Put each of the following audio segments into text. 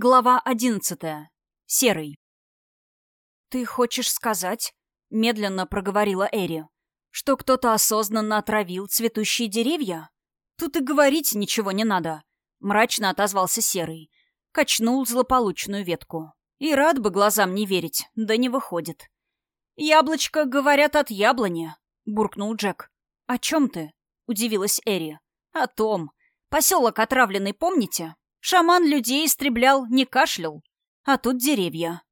Глава одиннадцатая. Серый. «Ты хочешь сказать, — медленно проговорила Эри, — что кто-то осознанно отравил цветущие деревья? Тут и говорить ничего не надо. Мрачно отозвался Серый. Качнул злополучную ветку. И рад бы глазам не верить, да не выходит. «Яблочко, говорят, от яблони», — буркнул Джек. «О чем ты?» — удивилась Эри. «О том. Поселок отравленный, помните? Шаман людей истреблял, не кашлял. А тут деревья.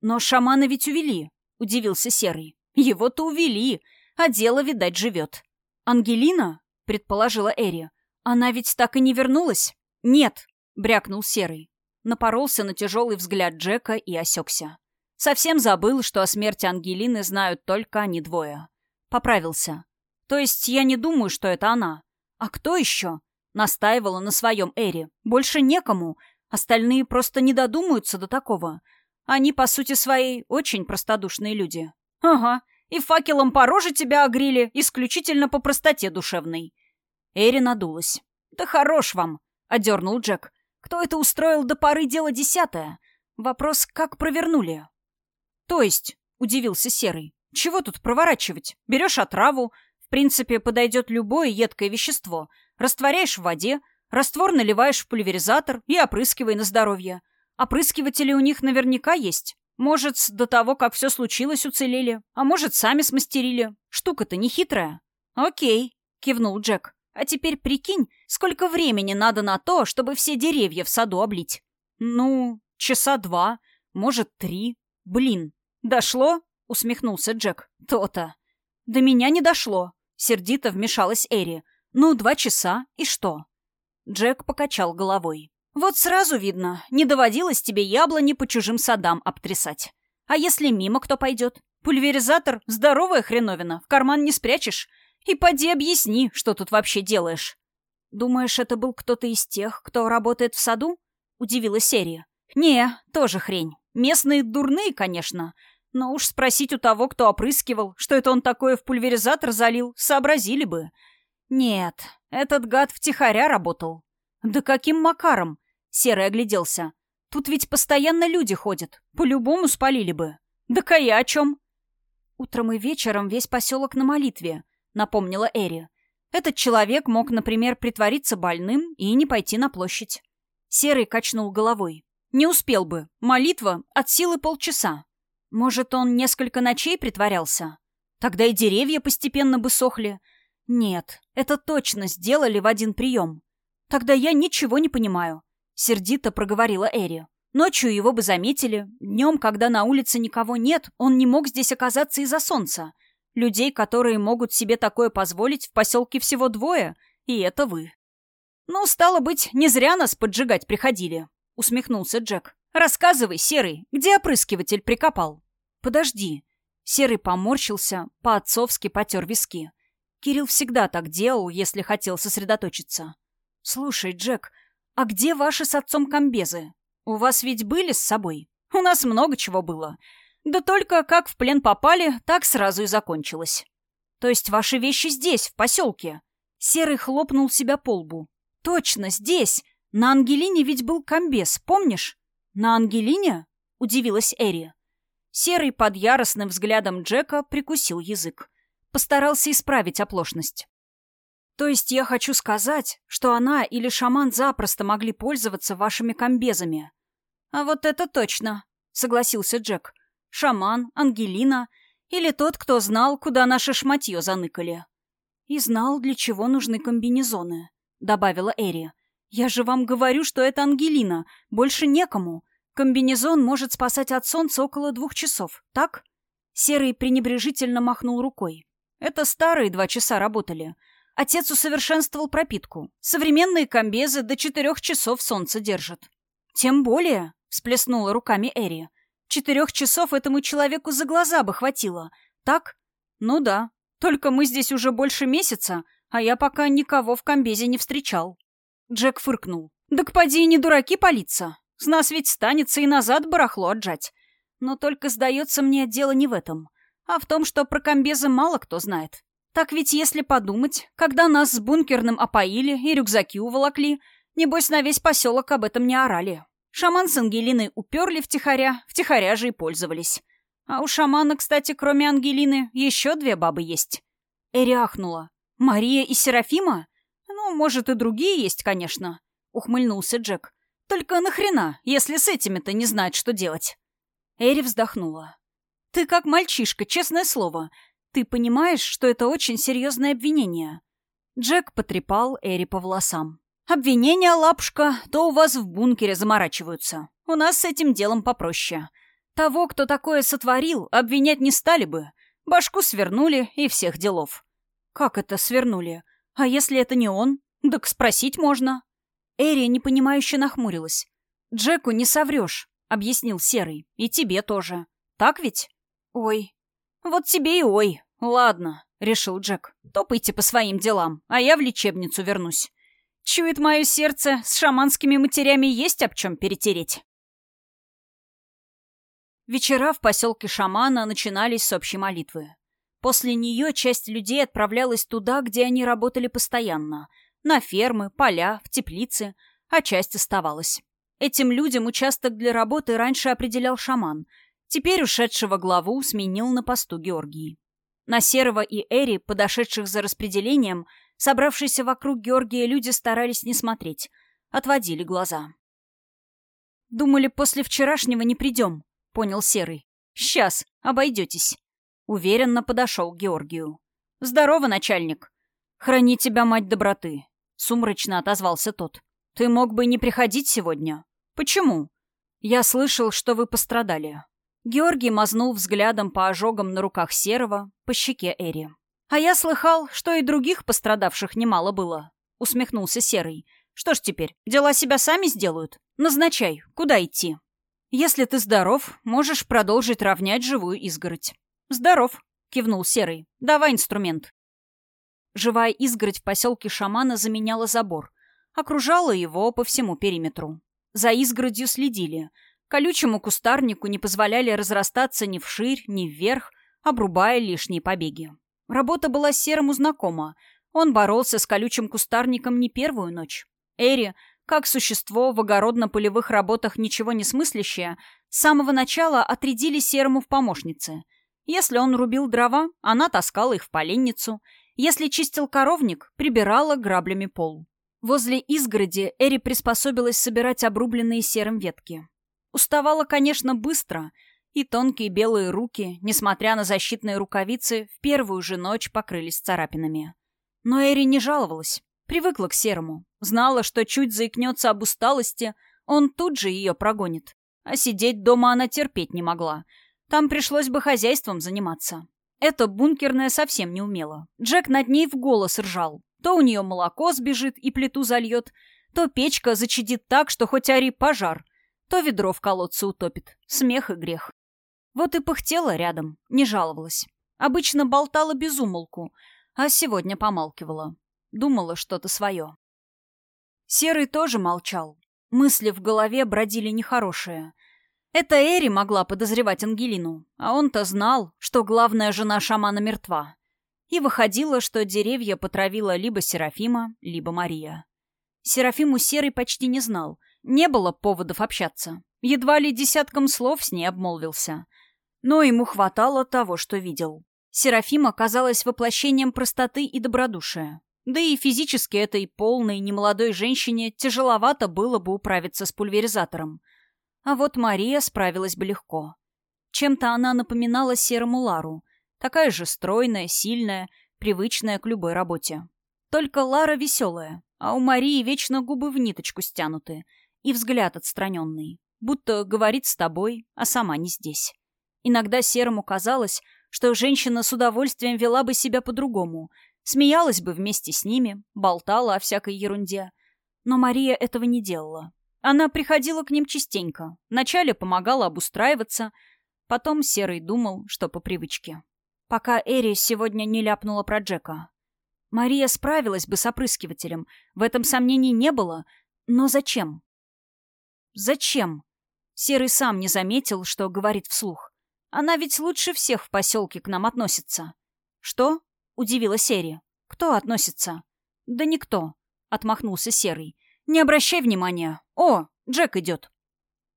Но шамана ведь увели, удивился Серый. Его-то увели, а дело, видать, живет. Ангелина? предположила Эри. Она ведь так и не вернулась? Нет, брякнул Серый. Напоролся на тяжелый взгляд Джека и осекся. Совсем забыл, что о смерти Ангелины знают только они двое. Поправился. То есть я не думаю, что это она. А кто еще? Настаивала на своем Эри. Больше некому. Остальные просто не додумаются до такого. Они, по сути своей, очень простодушные люди. Ага. И факелом по роже тебя огрели, исключительно по простоте душевной. Эри надулась. «Да хорош вам!» — одернул Джек. «Кто это устроил до поры дело десятое? Вопрос, как провернули?» «То есть?» — удивился Серый. «Чего тут проворачивать? Берешь отраву. В принципе, подойдет любое едкое вещество — Растворяешь в воде, раствор наливаешь в пульверизатор и опрыскивай на здоровье. Опрыскиватели у них наверняка есть. Может, до того, как все случилось, уцелели. А может, сами смастерили. Штука-то не хитрая. Окей, кивнул Джек. А теперь прикинь, сколько времени надо на то, чтобы все деревья в саду облить. Ну, часа два, может, три. Блин, дошло? Усмехнулся Джек. То-то. До меня не дошло. Сердито вмешалась Эри. «Ну, два часа, и что?» Джек покачал головой. «Вот сразу видно, не доводилось тебе яблони по чужим садам обтрясать. А если мимо кто пойдет? Пульверизатор — здоровая хреновина, в карман не спрячешь. И поди объясни, что тут вообще делаешь». «Думаешь, это был кто-то из тех, кто работает в саду?» — удивилась серия. «Не, тоже хрень. Местные дурные, конечно. Но уж спросить у того, кто опрыскивал, что это он такое в пульверизатор залил, сообразили бы. Нет, этот гад втихаря работал. Да каким макаром? Серый огляделся. Тут ведь постоянно люди ходят. По-любому спалили бы. Да кая о чем? Утром и вечером весь поселок на молитве, напомнила Эри. Этот человек мог, например, притвориться больным и не пойти на площадь. Серый качнул головой. Не успел бы. Молитва от силы полчаса. Может, он несколько ночей притворялся? Тогда и деревья постепенно бы сохли, «Нет, это точно сделали в один прием. Тогда я ничего не понимаю», — сердито проговорила Эри. «Ночью его бы заметили. Днем, когда на улице никого нет, он не мог здесь оказаться из-за солнца. Людей, которые могут себе такое позволить, в поселке всего двое, и это вы». «Ну, стало быть, не зря нас поджигать приходили», — усмехнулся Джек. «Рассказывай, Серый, где опрыскиватель прикопал?» «Подожди». Серый поморщился, по-отцовски потер виски. Кирилл всегда так делал, если хотел сосредоточиться. «Слушай, Джек, а где ваши с отцом комбезы? У вас ведь были с собой? У нас много чего было. Да только как в плен попали, так сразу и закончилось. То есть ваши вещи здесь, в поселке?» Серый хлопнул себя по лбу. «Точно, здесь! На Ангелине ведь был комбез, помнишь?» «На Ангелине?» — удивилась Эри. Серый под яростным взглядом Джека прикусил язык. Постарался исправить оплошность. То есть я хочу сказать, что она или шаман запросто могли пользоваться вашими комбезами. А вот это точно, согласился Джек. Шаман, Ангелина или тот, кто знал, куда наше шматье заныкали. И знал, для чего нужны комбинезоны, добавила Эри. Я же вам говорю, что это Ангелина, больше некому. Комбинезон может спасать от солнца около двух часов, так? Серый пренебрежительно махнул рукой. Это старые два часа работали. Отец усовершенствовал пропитку. Современные комбезы до четырех часов солнце держат. Тем более, всплеснула руками Эри. Четырех часов этому человеку за глаза бы хватило. Так? Ну да. Только мы здесь уже больше месяца, а я пока никого в комбезе не встречал. Джек фыркнул. «Так поди не дураки палиться. С нас ведь станется и назад барахло отжать. Но только, сдается мне, дело не в этом а в том, что про комбезы мало кто знает. Так ведь если подумать, когда нас с бункерным опоили и рюкзаки уволокли, небось на весь поселок об этом не орали. Шаман с Ангелиной уперли втихаря, втихаря же и пользовались. А у шамана, кстати, кроме Ангелины, еще две бабы есть. Эри ахнула. «Мария и Серафима? Ну, может, и другие есть, конечно», — ухмыльнулся Джек. «Только нахрена, если с этими-то не знать, что делать?» Эри вздохнула. «Ты как мальчишка, честное слово. Ты понимаешь, что это очень серьезное обвинение?» Джек потрепал Эри по волосам. «Обвинения, лапушка, то у вас в бункере заморачиваются. У нас с этим делом попроще. Того, кто такое сотворил, обвинять не стали бы. Башку свернули и всех делов». «Как это свернули? А если это не он? Так спросить можно». Эри непонимающе нахмурилась. «Джеку не соврешь», — объяснил Серый. «И тебе тоже. Так ведь?» «Ой». «Вот тебе и ой. Ладно», — решил Джек. «Топайте по своим делам, а я в лечебницу вернусь. Чует мое сердце, с шаманскими матерями есть об чем перетереть». Вечера в поселке Шамана начинались с общей молитвы. После нее часть людей отправлялась туда, где они работали постоянно. На фермы, поля, в теплицы, а часть оставалась. Этим людям участок для работы раньше определял шаман. Теперь ушедшего главу сменил на посту Георгии. На Серого и Эри, подошедших за распределением, собравшиеся вокруг Георгия люди старались не смотреть, отводили глаза. «Думали, после вчерашнего не придем», — понял Серый. «Сейчас, обойдетесь». Уверенно подошел к Георгию. «Здорово, начальник!» «Храни тебя, мать доброты!» Сумрачно отозвался тот. «Ты мог бы не приходить сегодня?» «Почему?» «Я слышал, что вы пострадали». Георгий мазнул взглядом по ожогам на руках Серого, по щеке Эри. «А я слыхал, что и других пострадавших немало было», — усмехнулся Серый. «Что ж теперь, дела себя сами сделают? Назначай, куда идти?» «Если ты здоров, можешь продолжить равнять живую изгородь. «Здоров», — кивнул Серый. «Давай инструмент». Живая изгородь в поселке Шамана заменяла забор. Окружала его по всему периметру. За изгородью следили. Колючему кустарнику не позволяли разрастаться ни вширь, ни вверх, обрубая лишние побеги. Работа была Серому знакома. Он боролся с колючим кустарником не первую ночь. Эри, как существо в огородно-полевых работах ничего не смыслящее, с самого начала отрядили Серому в помощницы — если он рубил дрова, она таскала их в поленницу. Если чистил коровник, прибирала граблями пол. Возле изгороди Эри приспособилась собирать обрубленные серым ветки. Уставала, конечно, быстро, и тонкие белые руки, несмотря на защитные рукавицы, в первую же ночь покрылись царапинами. Но Эри не жаловалась, привыкла к серому, знала, что чуть заикнется об усталости, он тут же ее прогонит. А сидеть дома она терпеть не могла — там пришлось бы хозяйством заниматься. Эта бункерная совсем не умела. Джек над ней в голос ржал. То у нее молоко сбежит и плиту зальет, то печка зачадит так, что хоть ори пожар, то ведро в колодце утопит. Смех и грех. Вот и пыхтела рядом, не жаловалась. Обычно болтала без умолку, а сегодня помалкивала. Думала что-то свое. Серый тоже молчал. Мысли в голове бродили нехорошие — это Эри могла подозревать Ангелину, а он-то знал, что главная жена шамана мертва. И выходило, что деревья потравила либо Серафима, либо Мария. Серафиму Серый почти не знал, не было поводов общаться. Едва ли десятком слов с ней обмолвился. Но ему хватало того, что видел. Серафима казалась воплощением простоты и добродушия. Да и физически этой полной, немолодой женщине тяжеловато было бы управиться с пульверизатором — а вот Мария справилась бы легко. Чем-то она напоминала серому Лару. Такая же стройная, сильная, привычная к любой работе. Только Лара веселая, а у Марии вечно губы в ниточку стянуты и взгляд отстраненный, будто говорит с тобой, а сама не здесь. Иногда Серому казалось, что женщина с удовольствием вела бы себя по-другому, смеялась бы вместе с ними, болтала о всякой ерунде. Но Мария этого не делала. Она приходила к ним частенько. Вначале помогала обустраиваться, потом Серый думал, что по привычке. Пока Эри сегодня не ляпнула про Джека. Мария справилась бы с опрыскивателем, в этом сомнений не было, но зачем? Зачем? Серый сам не заметил, что говорит вслух. Она ведь лучше всех в поселке к нам относится. Что? Удивила Серия. Кто относится? Да никто, отмахнулся Серый. Не обращай внимания. О, Джек идет.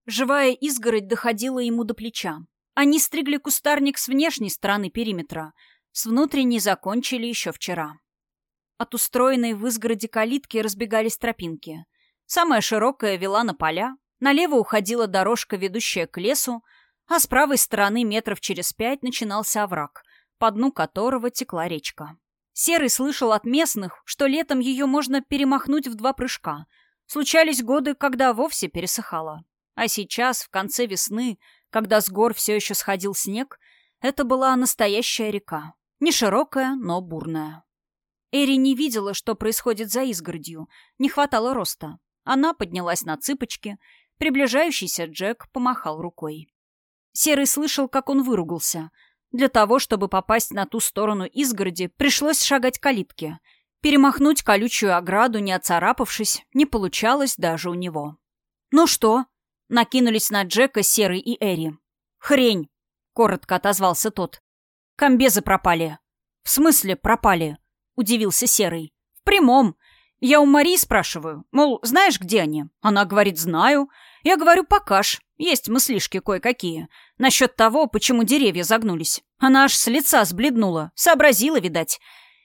Живая изгородь доходила ему до плеча. Они стригли кустарник с внешней стороны периметра, с внутренней закончили еще вчера. От устроенной в изгороди калитки разбегались тропинки. Самая широкая вела на поля, налево уходила дорожка, ведущая к лесу, а с правой стороны метров через пять начинался овраг, по дну которого текла речка. Серый слышал от местных, что летом ее можно перемахнуть в два прыжка. Случались годы, когда вовсе пересыхала. А сейчас, в конце весны, когда с гор все еще сходил снег, это была настоящая река. Не широкая, но бурная. Эри не видела, что происходит за изгородью. Не хватало роста. Она поднялась на цыпочки. Приближающийся Джек помахал рукой. Серый слышал, как он выругался. Для того, чтобы попасть на ту сторону изгороди, пришлось шагать к калитке. Перемахнуть колючую ограду, не оцарапавшись, не получалось даже у него. «Ну что?» — накинулись на Джека Серый и Эри. «Хрень!» — коротко отозвался тот. «Комбезы пропали». «В смысле пропали?» — удивился Серый. «В прямом. Я у Марии спрашиваю, мол, знаешь, где они? Она говорит, знаю. Я говорю, покаж. Есть мыслишки кое-какие. Насчет того, почему деревья загнулись. Она аж с лица сбледнула. Сообразила, видать.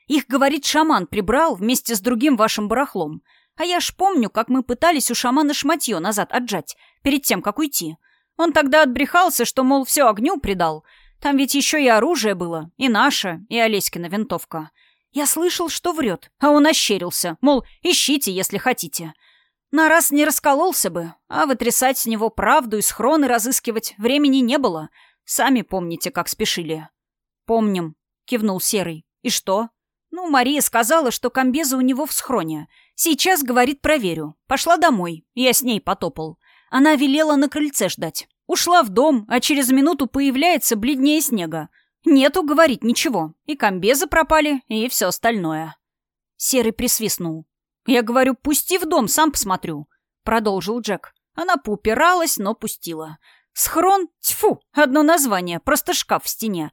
Их, говорит, шаман прибрал вместе с другим вашим барахлом. А я ж помню, как мы пытались у шамана шматье назад отжать, перед тем, как уйти. Он тогда отбрехался, что, мол, все огню предал. Там ведь еще и оружие было, и наше, и Олеськина винтовка. Я слышал, что врет, а он ощерился, мол, ищите, если хотите. На раз не раскололся бы, а вытрясать с него правду и схроны разыскивать времени не было. Сами помните, как спешили. «Помним», — кивнул Серый. «И что?» «Ну, Мария сказала, что комбеза у него в схроне. Сейчас, говорит, проверю. Пошла домой. Я с ней потопал. Она велела на крыльце ждать. Ушла в дом, а через минуту появляется бледнее снега. «Нету, говорить, ничего. И комбезы пропали, и все остальное». Серый присвистнул. «Я говорю, пусти в дом, сам посмотрю», — продолжил Джек. Она поупиралась, но пустила. «Схрон? Тьфу! Одно название, просто шкаф в стене.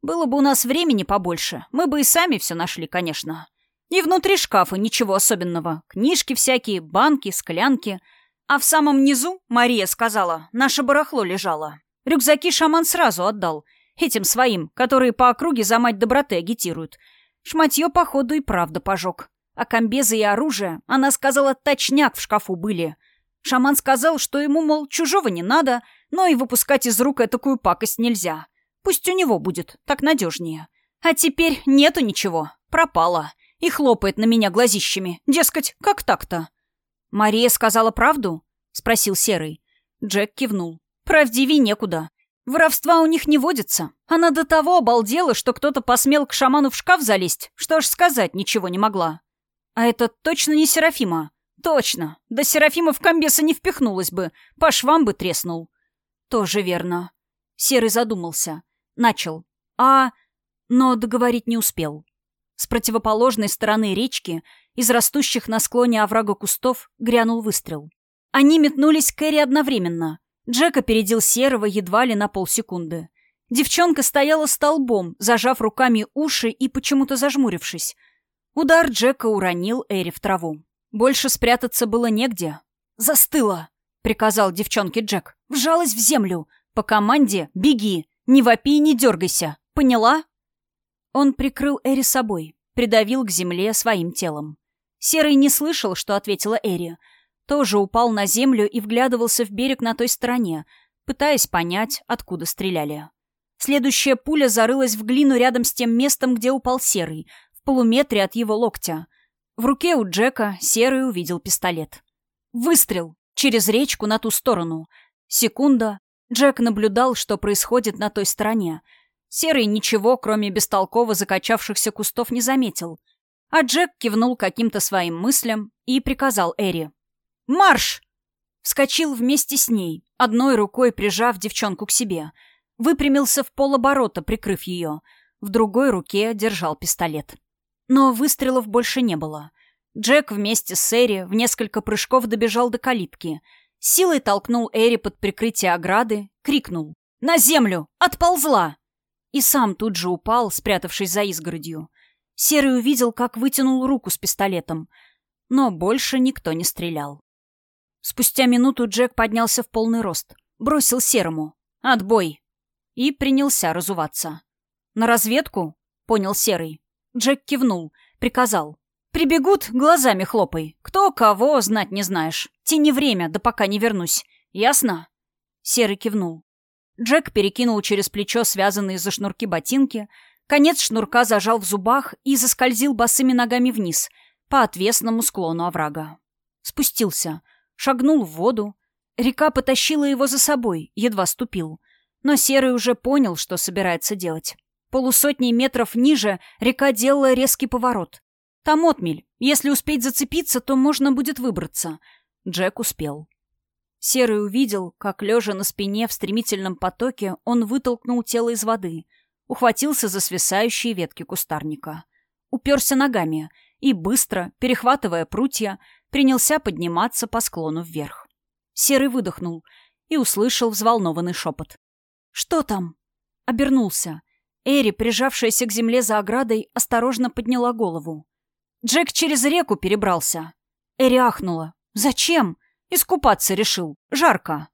Было бы у нас времени побольше, мы бы и сами все нашли, конечно. И внутри шкафа ничего особенного. Книжки всякие, банки, склянки. А в самом низу, Мария сказала, наше барахло лежало. Рюкзаки шаман сразу отдал — Этим своим, которые по округе за мать доброты агитируют. Шматье, походу, и правда пожег. А комбезы и оружие, она сказала, точняк в шкафу были. Шаман сказал, что ему, мол, чужого не надо, но и выпускать из рук такую пакость нельзя. Пусть у него будет, так надежнее. А теперь нету ничего, пропала. И хлопает на меня глазищами. Дескать, как так-то? «Мария сказала правду?» — спросил Серый. Джек кивнул. «Правдивей некуда. Воровства у них не водится. Она до того обалдела, что кто-то посмел к шаману в шкаф залезть, что аж сказать ничего не могла. А это точно не Серафима? Точно. Да Серафима в комбеса не впихнулась бы, по швам бы треснул. Тоже верно. Серый задумался. Начал. А... Но договорить не успел. С противоположной стороны речки, из растущих на склоне оврага кустов, грянул выстрел. Они метнулись к Эри одновременно — Джек опередил Серого едва ли на полсекунды. Девчонка стояла столбом, зажав руками уши и почему-то зажмурившись. Удар Джека уронил Эри в траву. Больше спрятаться было негде. «Застыла!» — приказал девчонке Джек. «Вжалась в землю. По команде беги. Не вопи и не дергайся. Поняла?» Он прикрыл Эри собой, придавил к земле своим телом. Серый не слышал, что ответила Эри, тоже упал на землю и вглядывался в берег на той стороне, пытаясь понять, откуда стреляли. Следующая пуля зарылась в глину рядом с тем местом, где упал Серый, в полуметре от его локтя. В руке у Джека Серый увидел пистолет. Выстрел! Через речку на ту сторону. Секунда. Джек наблюдал, что происходит на той стороне. Серый ничего, кроме бестолково закачавшихся кустов, не заметил. А Джек кивнул каким-то своим мыслям и приказал Эри. «Марш!» Вскочил вместе с ней, одной рукой прижав девчонку к себе. Выпрямился в полоборота, прикрыв ее. В другой руке держал пистолет. Но выстрелов больше не было. Джек вместе с Эри в несколько прыжков добежал до калитки. Силой толкнул Эри под прикрытие ограды, крикнул. «На землю! Отползла!» И сам тут же упал, спрятавшись за изгородью. Серый увидел, как вытянул руку с пистолетом. Но больше никто не стрелял. Спустя минуту Джек поднялся в полный рост. Бросил серому. «Отбой!» И принялся разуваться. «На разведку?» — понял серый. Джек кивнул, приказал. «Прибегут, глазами хлопай. Кто кого, знать не знаешь. Тяни время, да пока не вернусь. Ясно?» Серый кивнул. Джек перекинул через плечо связанные за шнурки ботинки, конец шнурка зажал в зубах и заскользил босыми ногами вниз, по отвесному склону оврага. Спустился, шагнул в воду. Река потащила его за собой, едва ступил. Но Серый уже понял, что собирается делать. Полусотни метров ниже река делала резкий поворот. Там отмель. Если успеть зацепиться, то можно будет выбраться. Джек успел. Серый увидел, как, лежа на спине в стремительном потоке, он вытолкнул тело из воды, ухватился за свисающие ветки кустарника. Уперся ногами и, быстро, перехватывая прутья, принялся подниматься по склону вверх. Серый выдохнул и услышал взволнованный шепот. «Что там?» Обернулся. Эри, прижавшаяся к земле за оградой, осторожно подняла голову. «Джек через реку перебрался». Эри ахнула. «Зачем?» Искупаться решил. Жарко.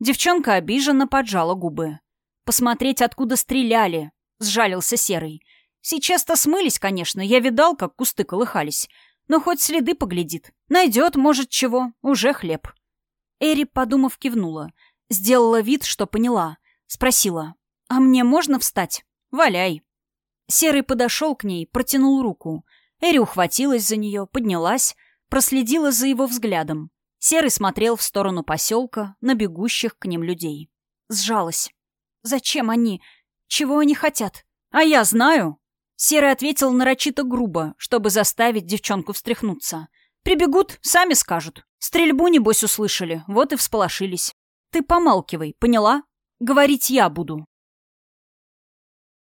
Девчонка обиженно поджала губы. Посмотреть, откуда стреляли. Сжалился Серый. Сейчас-то смылись, конечно. Я видал, как кусты колыхались. Но хоть следы поглядит. Найдет, может, чего. Уже хлеб. Эри, подумав, кивнула. Сделала вид, что поняла. Спросила. «А мне можно встать? Валяй». Серый подошел к ней, протянул руку. Эри ухватилась за нее, поднялась, проследила за его взглядом. Серый смотрел в сторону поселка, на бегущих к ним людей. Сжалась. «Зачем они? Чего они хотят?» «А я знаю!» Серый ответил нарочито грубо, чтобы заставить девчонку встряхнуться. «Прибегут, сами скажут. Стрельбу, небось, услышали, вот и всполошились. Ты помалкивай, поняла? Говорить я буду».